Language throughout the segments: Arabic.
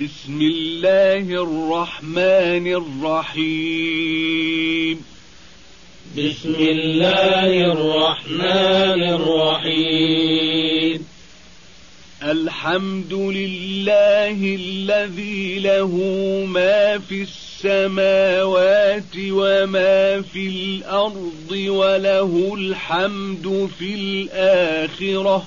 بسم الله الرحمن الرحيم. بسم الله الرحمن الرحيم. الحمد لله الذي له ما في السماوات وما في الأرض وله الحمد في الآخرة.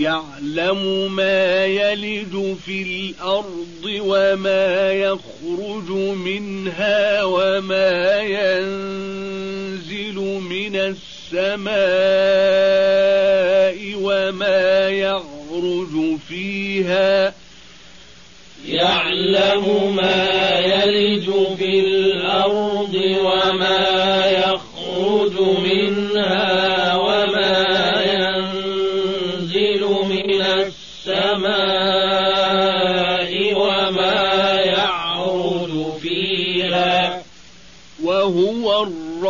يعلم ما يلد في الأرض وما يخرج منها وما ينزل من السماء وما يعرج فيها. يعلم ما يلج في الأرض وما يخرج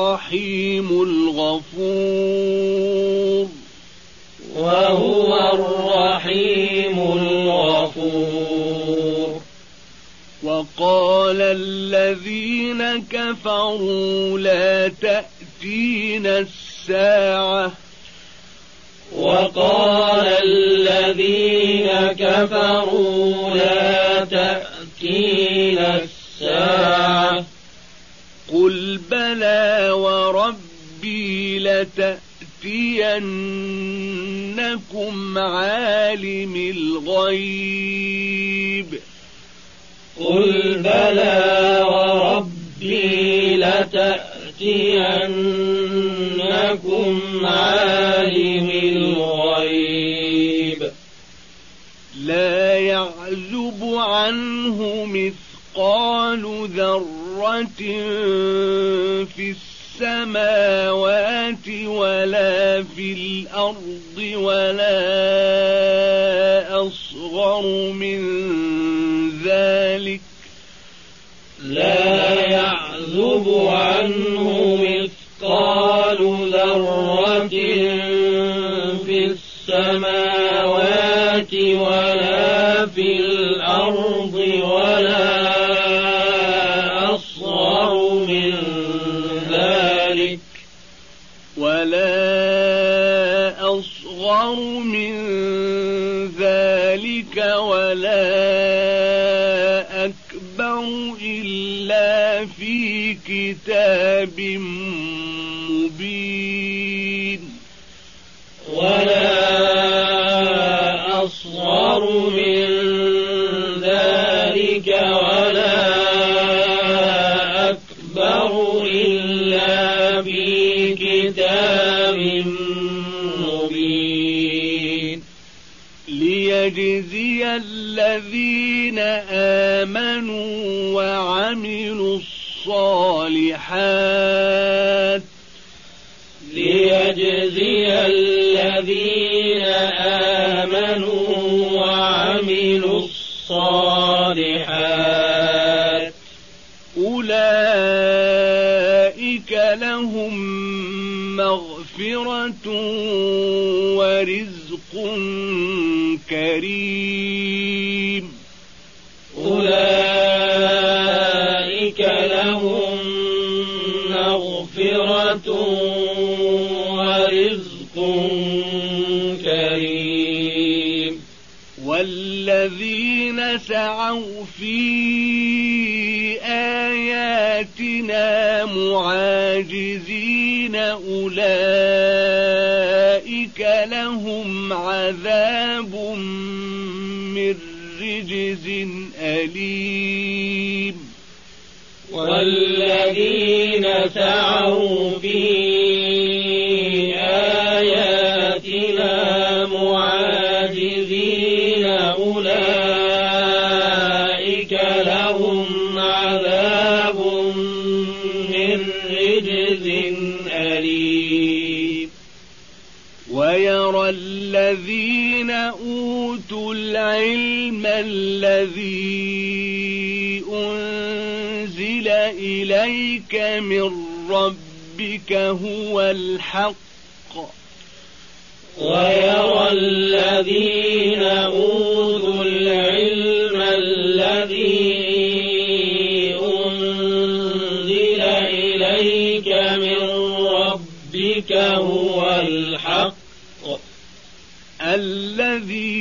الرحيم الغفور. وهو الرحيم الغفور. وقال الذين كفروا لا تأتينا الساعة. وقال الذين كفروا لا تأتينا الساعة. بلى وربي لتأتينكم عالم الغيب. قل بلى وربي لتأتينكم عالم الغيب. لا يعزب عنه مثقال ذرة في السماوات ولا في الأرض ولا أصغر من ذلك. لا يعزب عنه مثقال كتاب مبين ولا أصغر من ذلك ولا أكبر إلا في كتاب مبين. ليجزي الذين آمنوا وعملوا الصالحات ليجزي الذين آمنوا وعملوا الصالحات. سعوا من ربك هو الحق. ويرى الذين أوتوا العلم الذي أنزل إليك من ربك هو الحق. الذي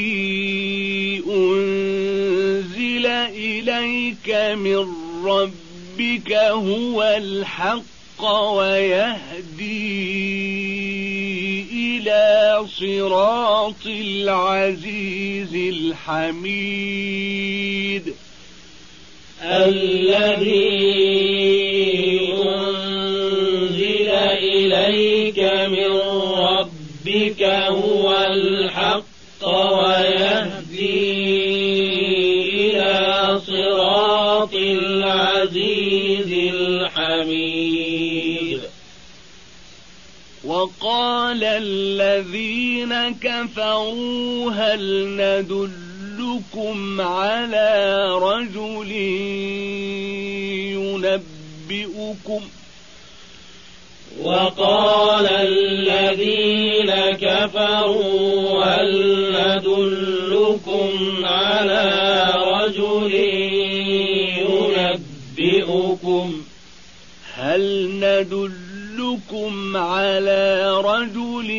أنزل إليك من ربك هو الحق ويهدي إلى صراط العزيز الحميد. الذي أنزل إليك من ربك هو الحق ويهدي وقال الذين كفروا هل ندلكم على رجل ينبئكم؟ وقال الذين كفروا هل ندلكم على رجل ينبئكم؟ هل ندلكم على رجل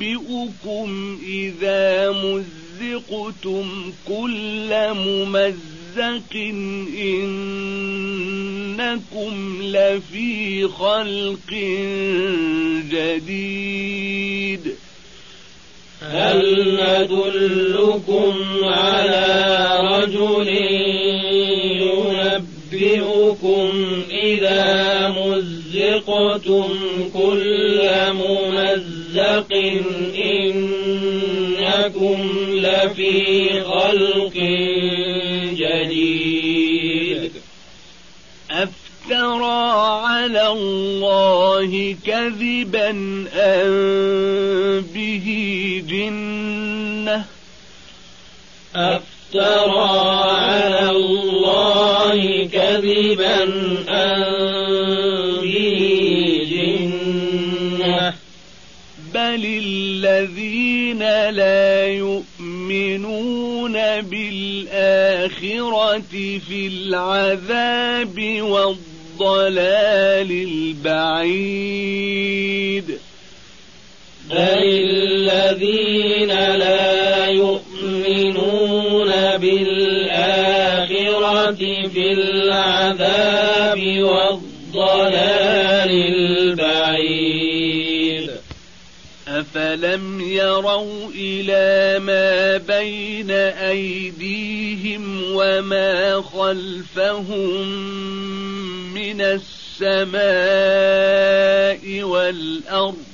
ينبئكم إذا مزقتم كل ممزق إنكم لفي خلق جديد. هل ندلكم على رجل ينبئكم إذا مزقتم كل ممزق إنكم لفي خلق جديد. أفترى على الله كذبا أن به جنة؟ أفترى على الله كذبا أن به جنة. بل الذين لا يؤمنون بالآخرة في العذاب والضلال البعيد. بل الذين لا يؤمنون بالآخرة في العذاب والضلال البعيد. أفلم يروا إلى ما بين أيديهم وما خلفهم من السماء والأرض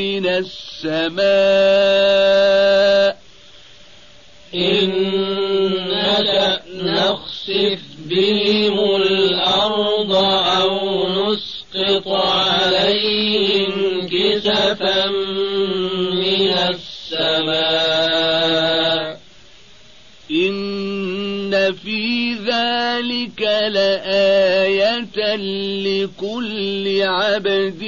من السماء. إن نشأ نخسف بهم الأرض أو نسقط عليهم كسفا من السماء. إن في ذلك لآية لكل عبد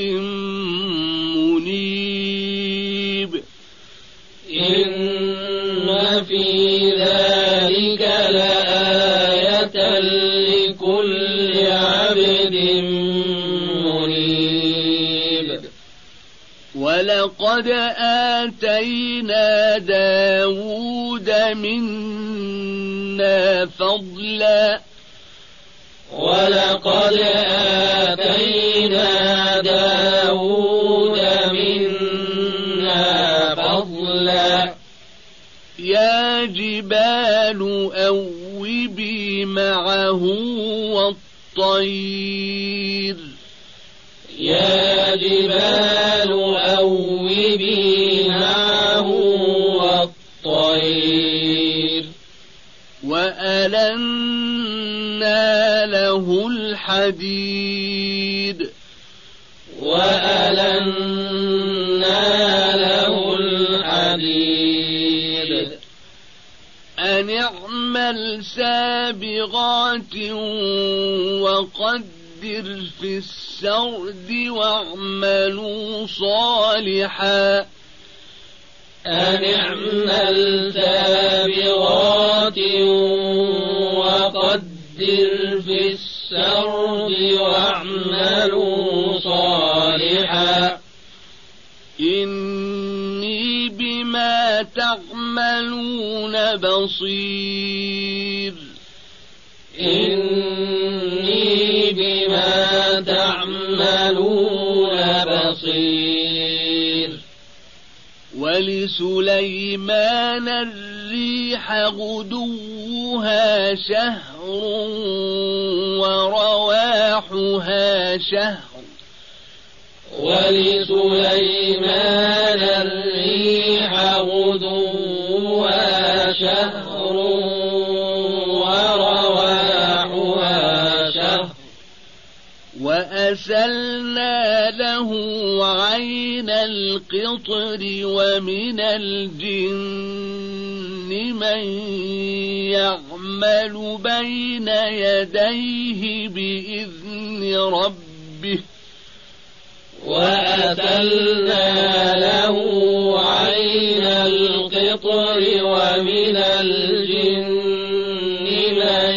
وَلَقَدْ آتَيْنَا دَاوُودَ مِنَّا فَضْلًا. ولقد آتينا داود منا فضلا. يا جبال أوبي معه والطير. يا جبال أوبي معه والطير وألنا له الحديد وألنا له الحديد أن اعمل سابغات وقدر في السرد واعملوا صالحا. أن اعمل وقدر في السرد واعملوا صالحا. إني بما تعملون بصير. إني ولسليمان الريح غدوها شهر ورواحها شهر. ولسليمان الريح غدوها شهر. وأسلنا له عين القطر ومن الجن من يعمل بين يديه بإذن ربه. وأتلنا له عين القطر ومن الجن من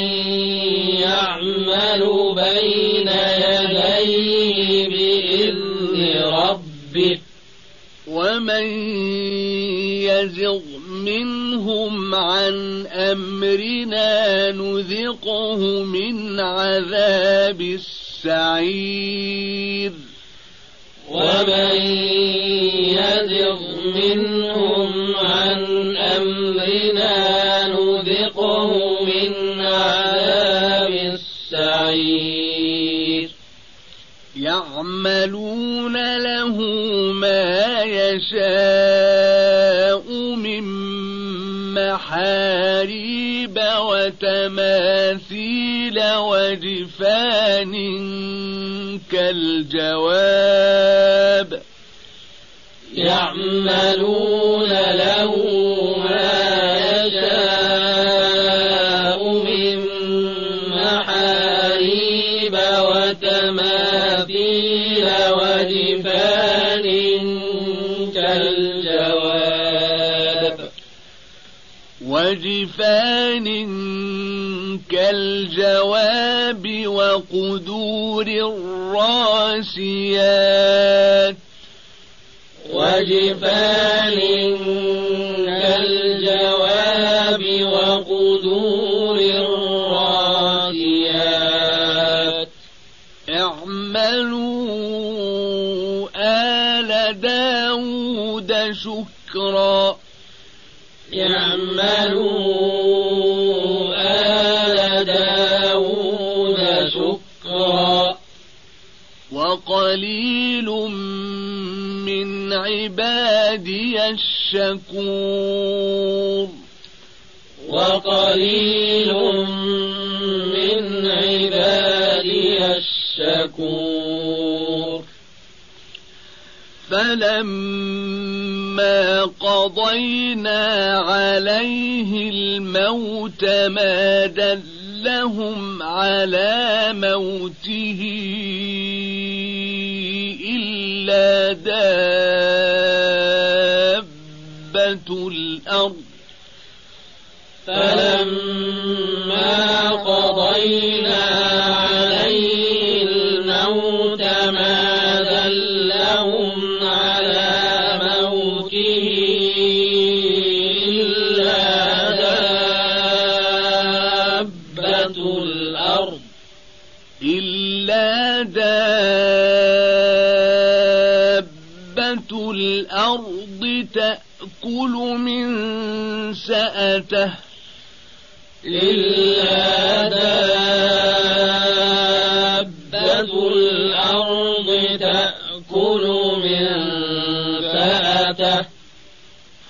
يعمل بين ومن يزغ منهم عن أمرنا نذقه من عذاب السعير. ومن يزغ منهم عن يشاء من محاريب وتماثيل وجفان كالجواب يعملون له وجفان كالجواب وقدور الراسيات وجفان كالجواب وقدور الراسيات اعملوا آل داود شكرا يعملوا عبادي الشكور. وقليل من عبادي الشكور. فلما قضينا عليه الموت ما دلهم على موته. دابة الأرض. فلما سأته إلا دابة الأرض تأكل من سأته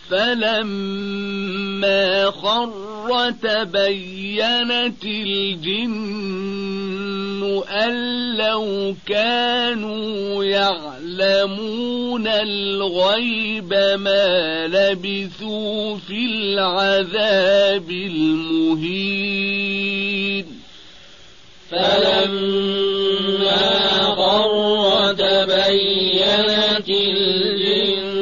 فلما خر تبينت الجن أن لو كانوا يعلمون الغيب ما لبثوا في العذاب المهين. فلما خر تبينت الجن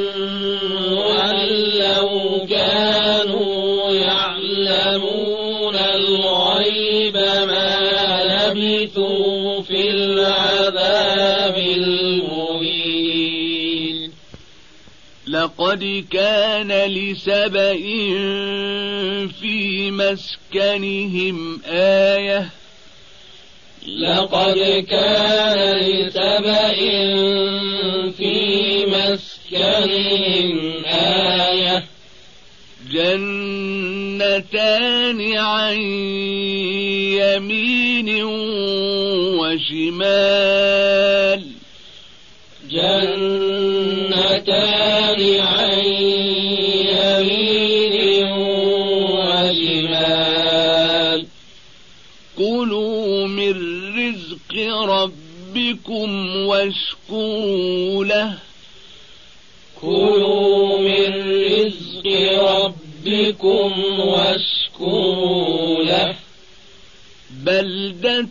أن لو كانوا يعلمون الغيب ما لبثوا في العذاب لقد كان لسبإ في مسكنهم آية. لقد كان لسبأ في مسكنهم آية. جنتان عن يمين وشمال. جنتان يمين وشمال. كلوا من رزق ربكم واشكروا له. كلوا من رزق ربكم واشكروا له. بلدة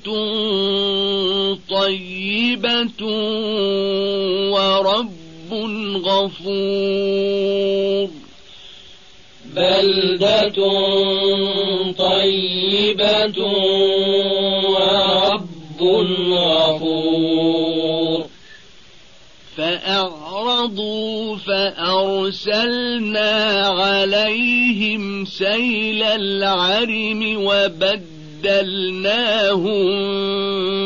طيبة ورب غفور. بلدة طيبة ورب غفور. فأعرضوا فأرسلنا عليهم سيل العرم وبدلناهم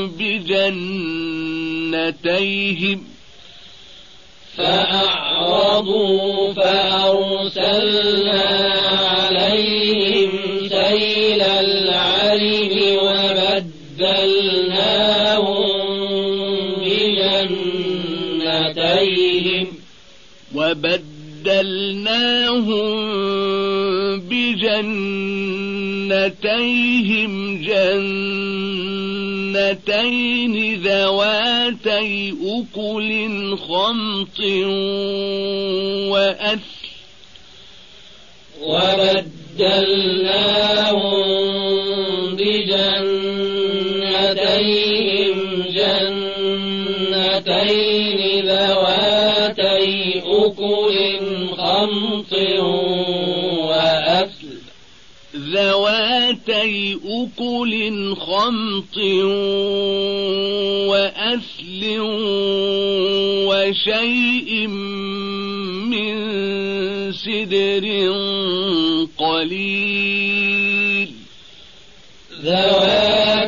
بجنتيهم. فأعرضوا فأرسلنا عليهم سيل العرم وبدلناهم بجنتيهم وبدلناهم بجنتيهم جنتين ذواتي أكل خمط وأثل وبدلناهم بجنتيهم جنتين ذواتي أكل خمط وأثل ذواتي أكل خمط وأثل وشيء من سدر قليل. ذواتي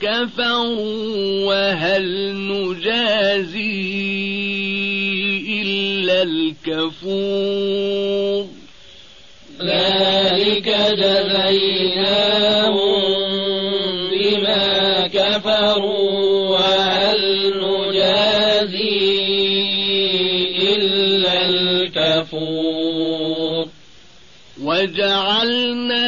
كفروا وهل نجازي إلا الكفور ذلك جزيناهم بما كفروا وهل نجازي إلا الكفور. وجعلنا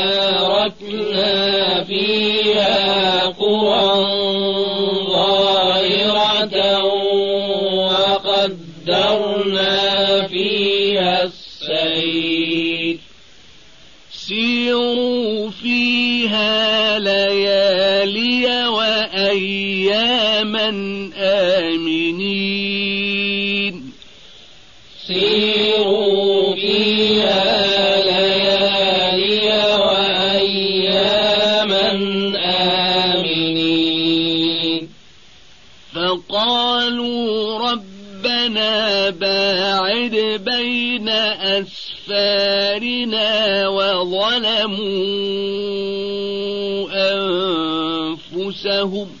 وأياما آمنين. سيروا فيها ليالي وأياما آمنين. فقالوا ربنا باعد بين أسفارنا وظلموا أنفسهم.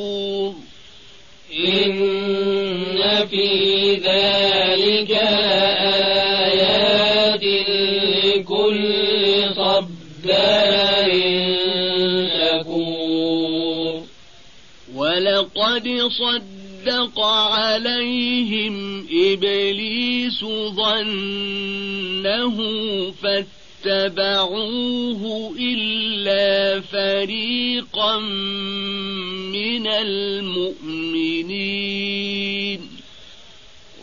إن في ذلك لآيات لكل صبار شكور. ولقد صدق عليهم إبليس ظنه فاتبعوه إلا فريقا من المؤمنين.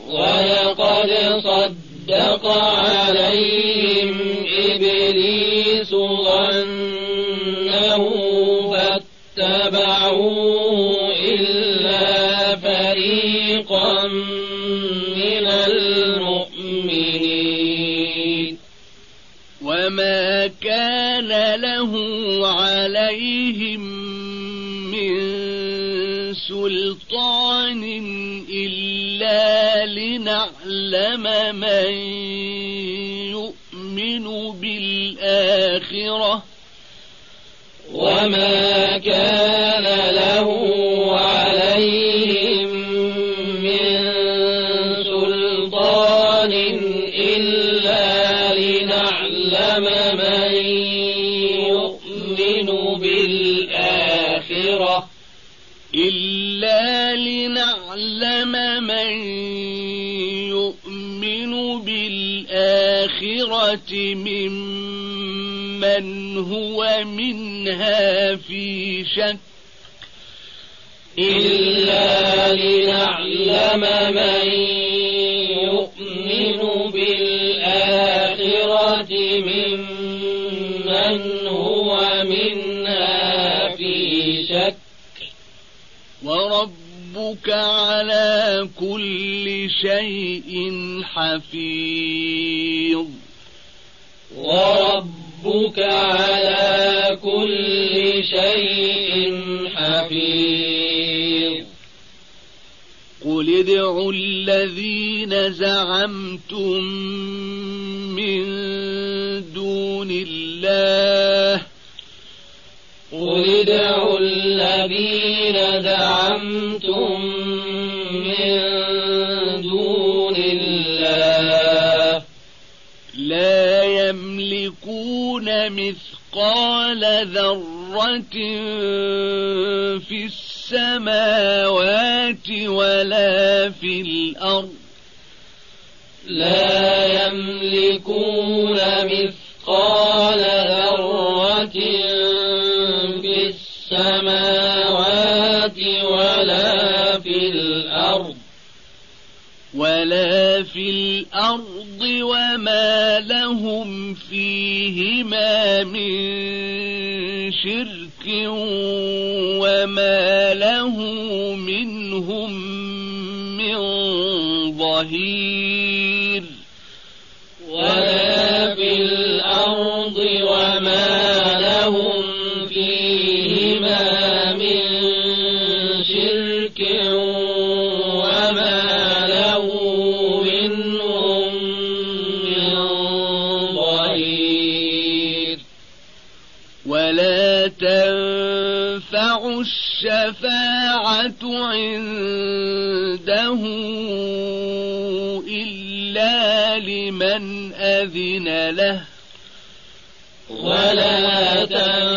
ولقد صدق عليهم إبليس ظنه فاتبعوه إلا فريقا من المؤمنين. وما كان له عليهم سلطان إلا لنعلم من يؤمن بالآخرة وما كان منها في شك إلا لنعلم من يؤمن بالآخرة ممن هو منها في شك. وربك على كل شيء حفيظ. وربك على كل شيء حفيظ. قل ادعوا الذين زعمتم من دون الله. قل ادعوا الذين زعمتم مثقال ذرة في السماوات ولا في الأرض لا يملكون مثقال ذرة في السماوات ولا في الأرض ولا في الأرض وما لهم فيهما من شرك وما له منهم من ظهير ولا عنده إلا لمن أذن له. ولا تنفع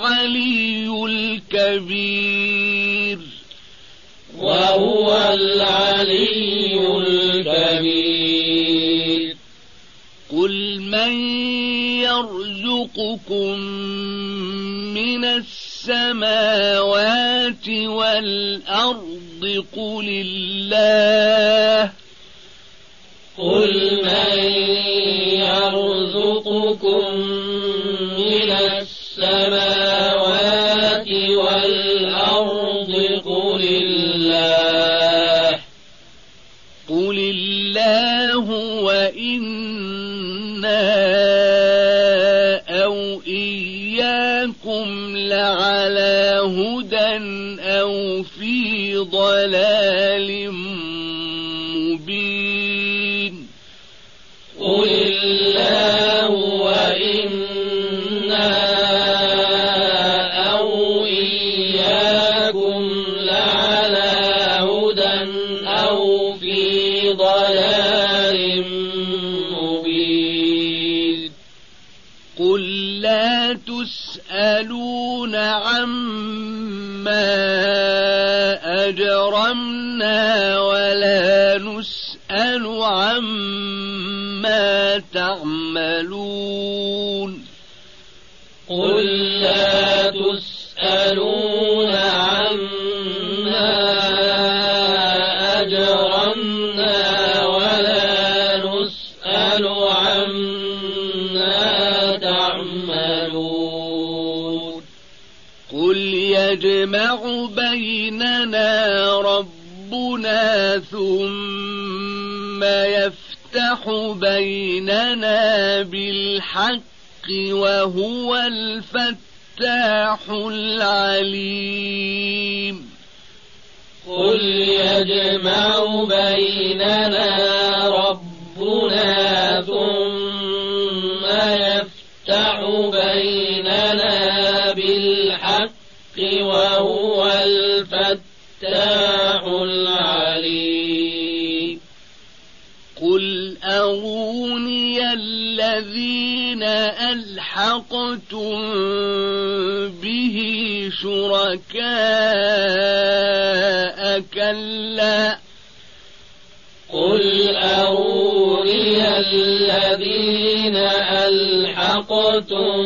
العلي الكبير. وهو العلي الكبير. قل من يرزقكم من السماوات والأرض؟ قل الله. قل من يرزقكم ضلال يجمع بيننا ربنا ثم يفتح بيننا بالحق وهو الفتاح العليم قل يجمع بيننا ربنا ثم وهو الفتاح العليم. قل أروني الذين ألحقتم به شركاء كلا قل أروني الذين ألحقتم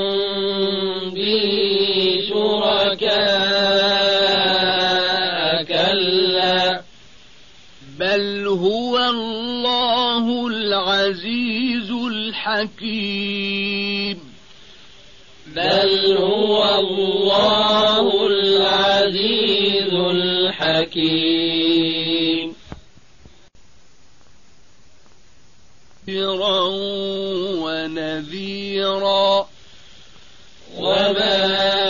الحكيم بل هو الله العزيز الحكيم. بشيرا ونذيرا. وما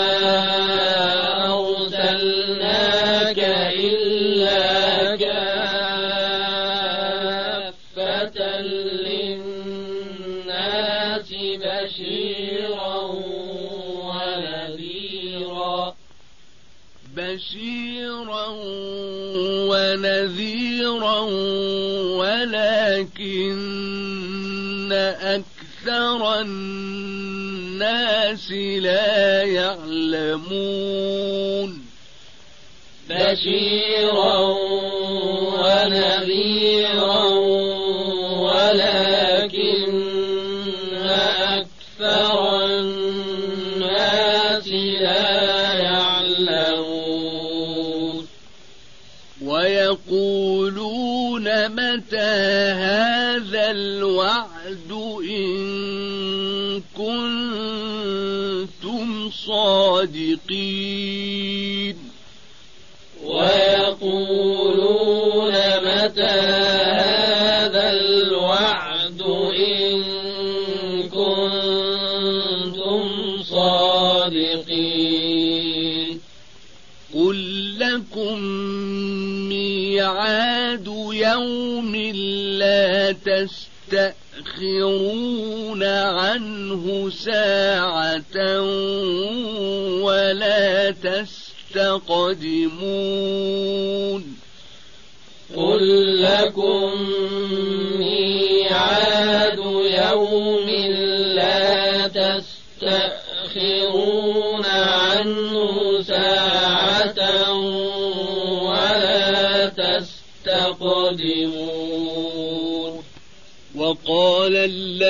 ونذيرا ولكن أكثر الناس لا يعلمون. بشيرا ونذيرا الوعد. ساعة ولا تستقدمون قل لكم ميعاد يوم لا تستأخرون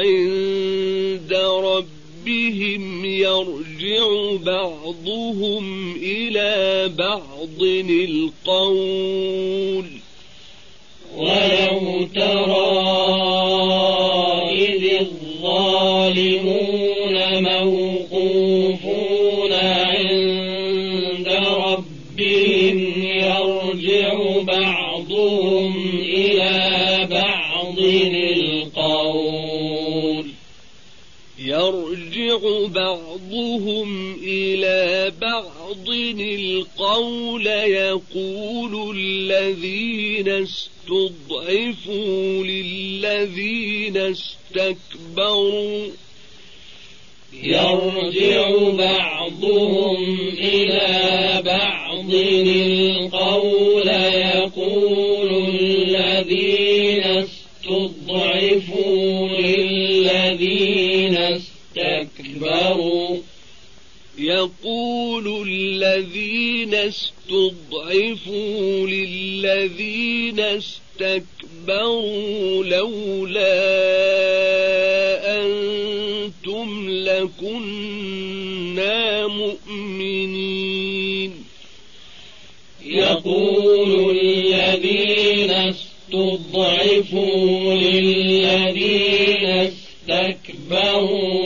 عند ربهم يرجع بعضهم إلى بعض القول. ولو ترى يرجع بعضهم إلى بعض القول يقول الذين استضعفوا للذين استكبروا يرجع بعضهم إلى بعض القول يقول الذين استضعفوا للذين استكبروا لولا أنتم لكنا مؤمنين. يقول الذين استضعفوا للذين استكبروا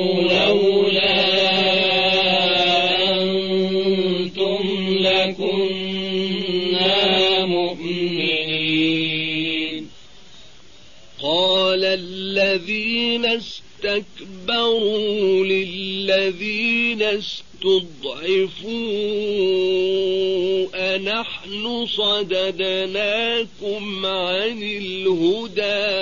صددناكم عن الهدى.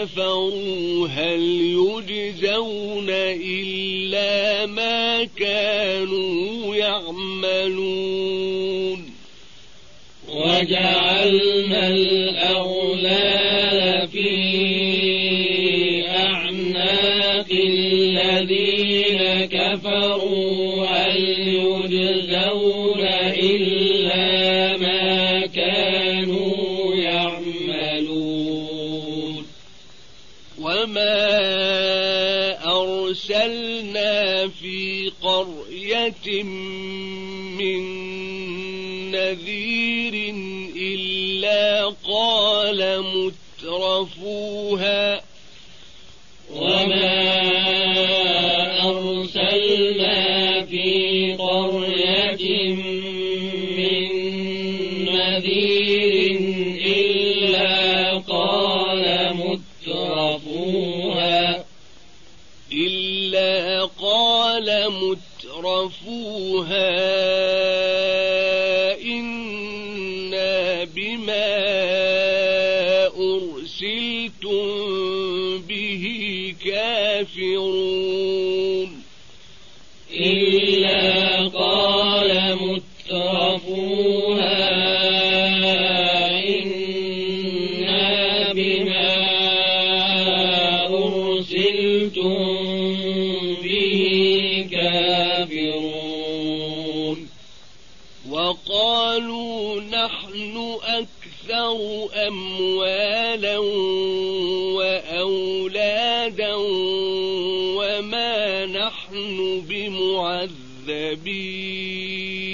كفروا هل يجزون إلا ما كانوا يعملون؟ وجعلنا الأغلال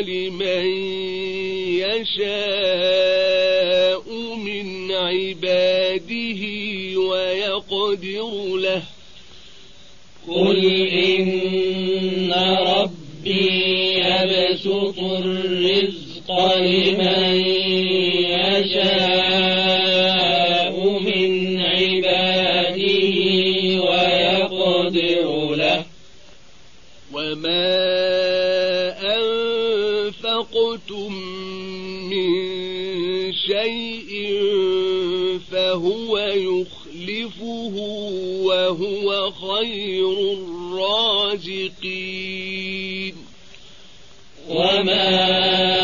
لمن يشاء من عباده ويقدر له. قل إن ربي يبسط الرزق لمن يشاء. خير الرازقين. وما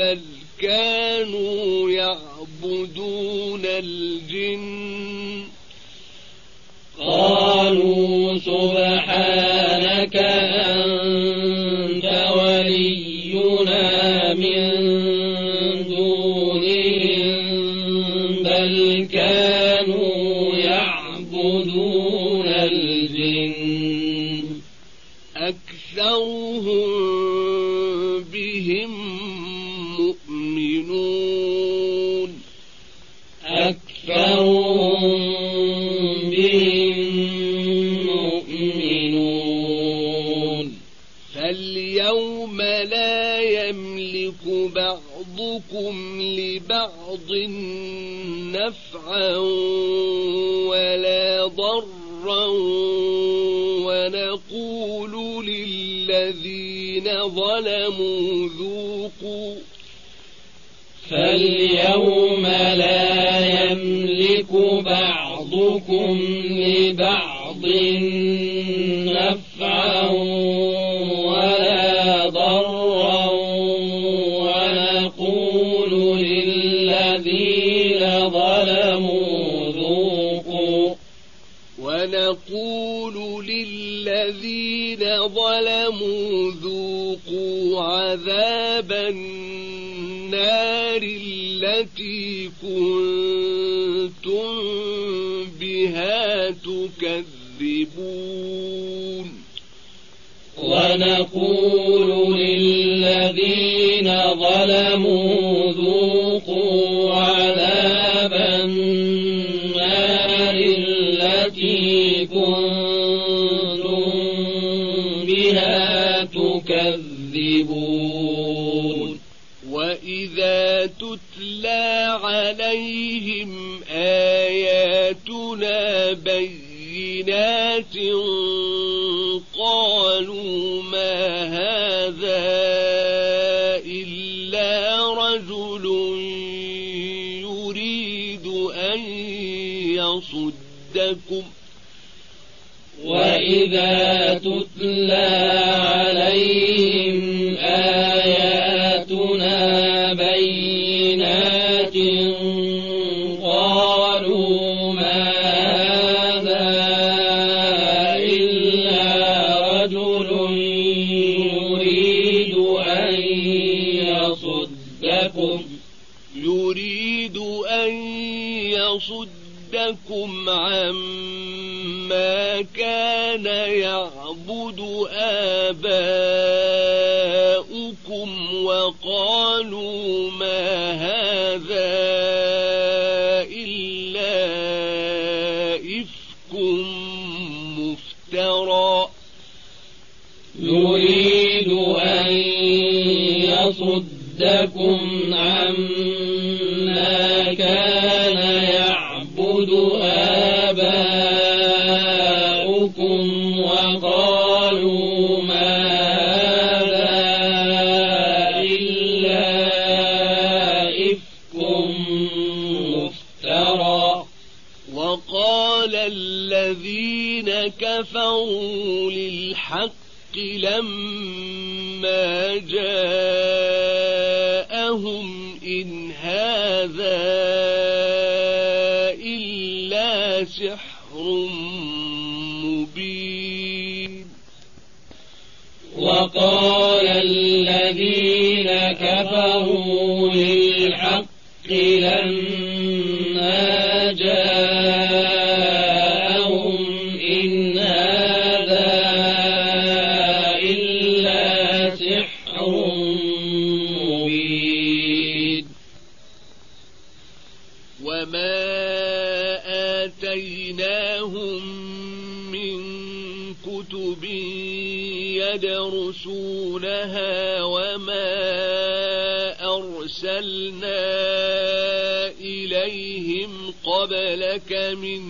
بل كانوا يعبدون الجن قالوا سبحان ظلموا ذوقوا تتلى الذين كفروا للحق لما جاءوا من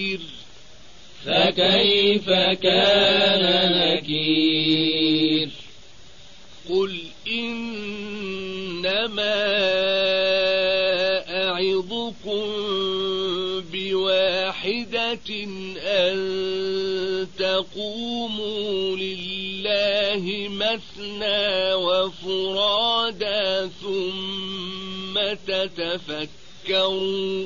فكيف كان نكير؟ قل إنما أعظكم بواحدة أن تقوموا لله مثنى وفرادا ثم تتفكروا.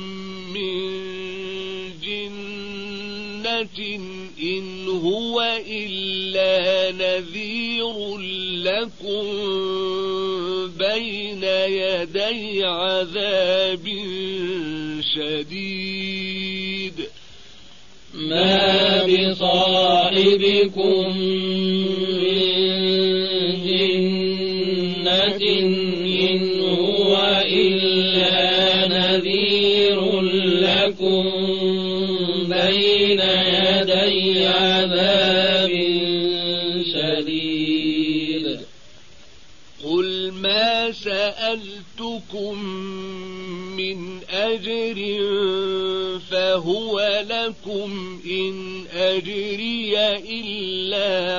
نذير لكم بين يدي عذاب شديد. ما بصاحبكم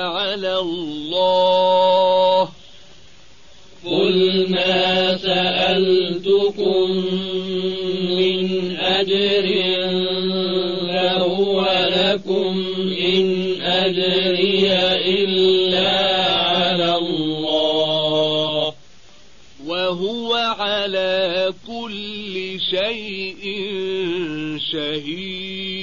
على الله. قل ما سألتكم من أجر لكم إن أجري إلا على الله. وهو على كل شيء شهيد.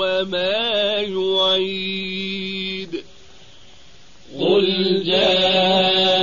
وما يعيد. قل جاء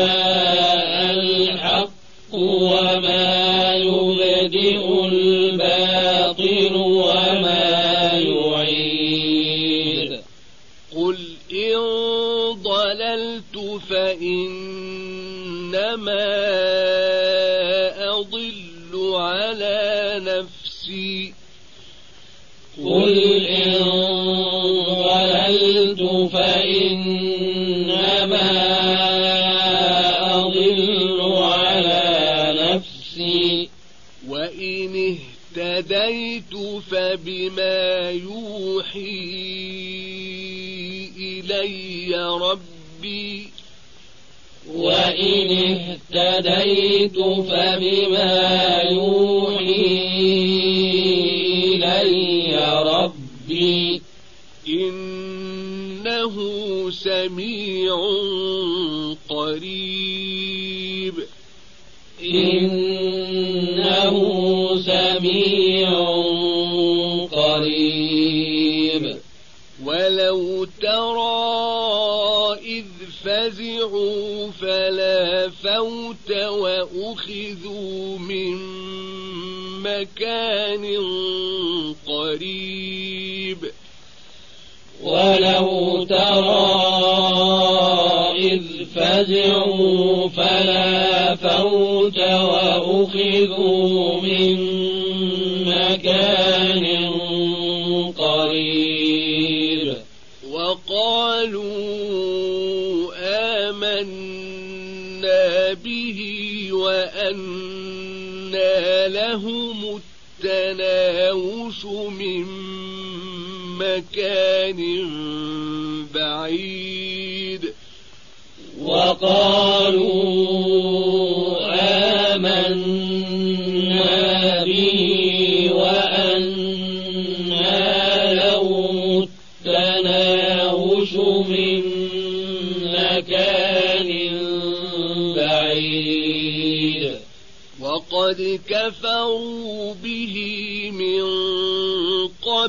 فبما يوحي مكان بعيد. وقالوا آمنا به وأنا لو التناوش من مكان بعيد. وقد كفروا به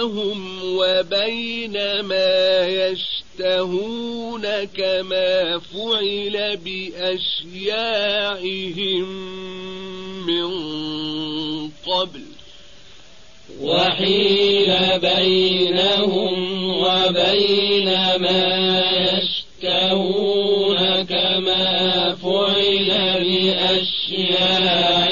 بينهم وبين ما يشتهون كما فعل بأشياعهم من قبل. وحيل بينهم وبين ما يشتهون كما فعل بأشياعهم